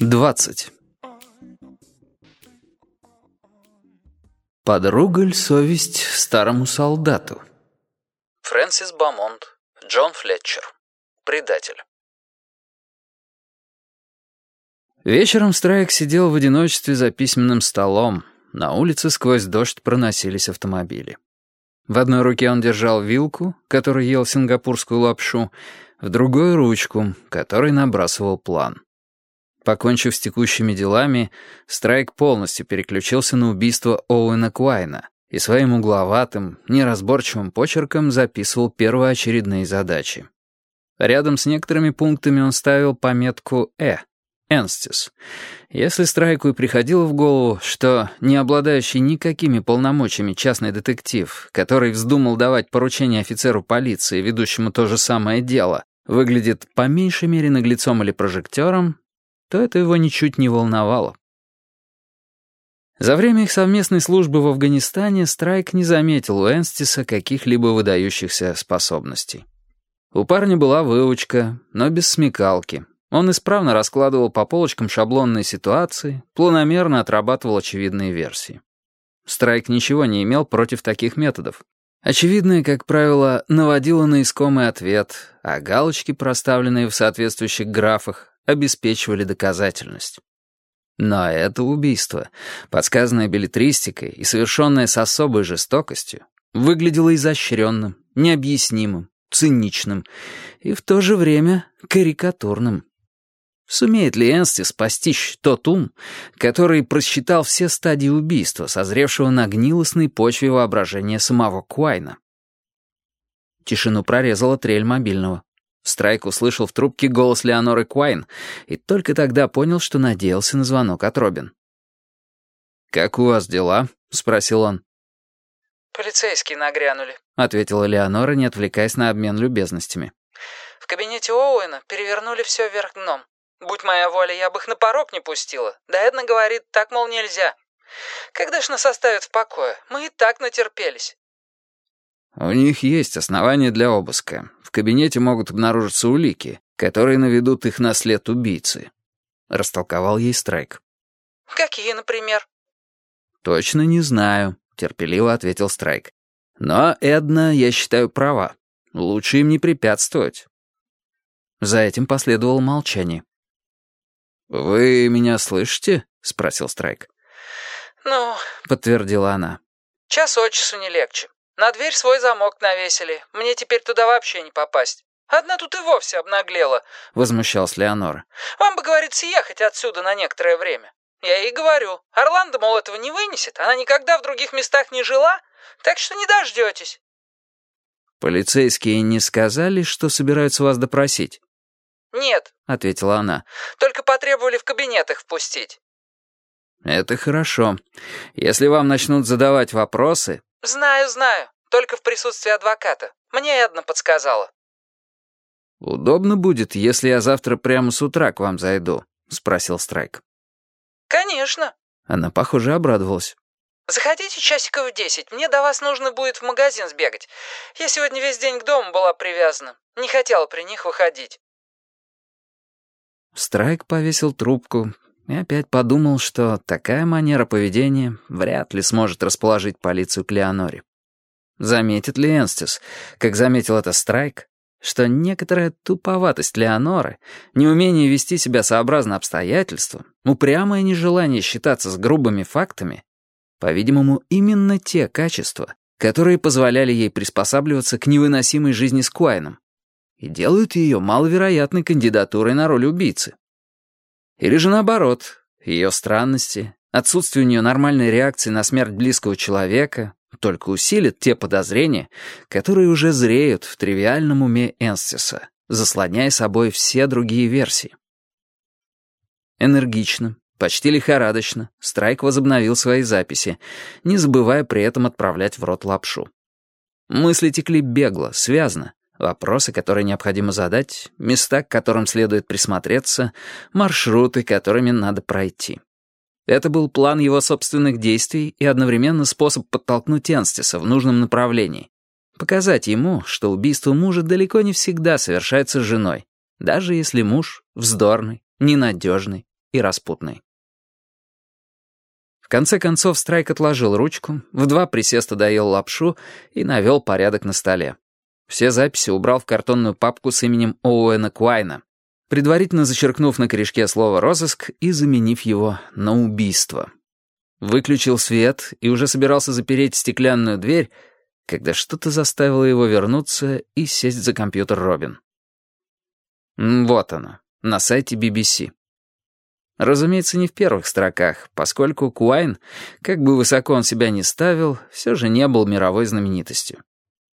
20. Подругаль совесть старому солдату. Фрэнсис Бамонт, Джон Флетчер. Предатель. Вечером Страйк сидел в одиночестве за письменным столом. На улице сквозь дождь проносились автомобили. В одной руке он держал вилку, которой ел сингапурскую лапшу, в другой — ручку, которой набрасывал план. Покончив с текущими делами, Страйк полностью переключился на убийство Оуэна Куайна и своим угловатым, неразборчивым почерком записывал первоочередные задачи. Рядом с некоторыми пунктами он ставил пометку «Э» — «Энстис». Если Страйку и приходило в голову, что не обладающий никакими полномочиями частный детектив, который вздумал давать поручение офицеру полиции, ведущему то же самое дело, выглядит по меньшей мере наглецом или прожектором, то это его ничуть не волновало. За время их совместной службы в Афганистане Страйк не заметил у Энстиса каких-либо выдающихся способностей. У парня была выучка, но без смекалки. Он исправно раскладывал по полочкам шаблонные ситуации, планомерно отрабатывал очевидные версии. Страйк ничего не имел против таких методов. Очевидное, как правило, наводило на искомый ответ, а галочки, проставленные в соответствующих графах, обеспечивали доказательность. Но это убийство, подсказанное билетристикой и совершенное с особой жестокостью, выглядело изощренным, необъяснимым, циничным и в то же время карикатурным. Сумеет ли Энстис постичь тот ум, который просчитал все стадии убийства, созревшего на гнилостной почве воображения самого Куайна? Тишину прорезала трель мобильного. Страйк услышал в трубке голос Леоноры Куайн и только тогда понял, что надеялся на звонок от Робин. «Как у вас дела?» — спросил он. «Полицейские нагрянули», — ответила Леонора, не отвлекаясь на обмен любезностями. «В кабинете Оуэна перевернули все вверх дном. Будь моя воля, я бы их на порог не пустила. Да Эдна говорит, так, мол, нельзя. Когда ж нас оставят в покое? Мы и так натерпелись». «У них есть основания для обыска. В кабинете могут обнаружиться улики, которые наведут их на след убийцы», — растолковал ей Страйк. «Какие, например?» «Точно не знаю», — терпеливо ответил Страйк. «Но Эдна, я считаю, права. Лучше им не препятствовать». За этим последовало молчание. «Вы меня слышите?» — спросил Страйк. «Ну...» — подтвердила она. «Час от часу не легче. На дверь свой замок навесили. Мне теперь туда вообще не попасть. Одна тут и вовсе обнаглела», — возмущалась Леонора. «Вам бы, говорит, съехать отсюда на некоторое время. Я ей говорю, Орландо, мол, этого не вынесет, она никогда в других местах не жила, так что не дождетесь». «Полицейские не сказали, что собираются вас допросить?» «Нет», — ответила она. «Только потребовали в кабинет их впустить». «Это хорошо. Если вам начнут задавать вопросы, «Знаю, знаю. Только в присутствии адвоката. Мне Эдна подсказала». «Удобно будет, если я завтра прямо с утра к вам зайду?» — спросил Страйк. «Конечно». Она, похоже, обрадовалась. «Заходите часиков в десять. Мне до вас нужно будет в магазин сбегать. Я сегодня весь день к дому была привязана. Не хотела при них выходить». Страйк повесил трубку и опять подумал, что такая манера поведения вряд ли сможет расположить полицию к Леоноре. Заметит ли Энстис, как заметил это Страйк, что некоторая туповатость Леоноры, неумение вести себя сообразно обстоятельствам, упрямое нежелание считаться с грубыми фактами, по-видимому, именно те качества, которые позволяли ей приспосабливаться к невыносимой жизни с Куайном и делают ее маловероятной кандидатурой на роль убийцы. Или же наоборот, ее странности, отсутствие у нее нормальной реакции на смерть близкого человека только усилит те подозрения, которые уже зреют в тривиальном уме Энстиса, заслоняя собой все другие версии. Энергично, почти лихорадочно, Страйк возобновил свои записи, не забывая при этом отправлять в рот лапшу. Мысли текли бегло, связно, Вопросы, которые необходимо задать, места, к которым следует присмотреться, маршруты, которыми надо пройти. Это был план его собственных действий и одновременно способ подтолкнуть Энстиса в нужном направлении. Показать ему, что убийство мужа далеко не всегда совершается женой, даже если муж вздорный, ненадежный, и распутной. В конце концов Страйк отложил ручку, в два присеста доел лапшу и навел порядок на столе. Все записи убрал в картонную папку с именем Оуэна Куайна, предварительно зачеркнув на корешке слово «розыск» и заменив его на «убийство». Выключил свет и уже собирался запереть стеклянную дверь, когда что-то заставило его вернуться и сесть за компьютер Робин. Вот оно, на сайте BBC. Разумеется, не в первых строках, поскольку Куайн, как бы высоко он себя ни ставил, все же не был мировой знаменитостью.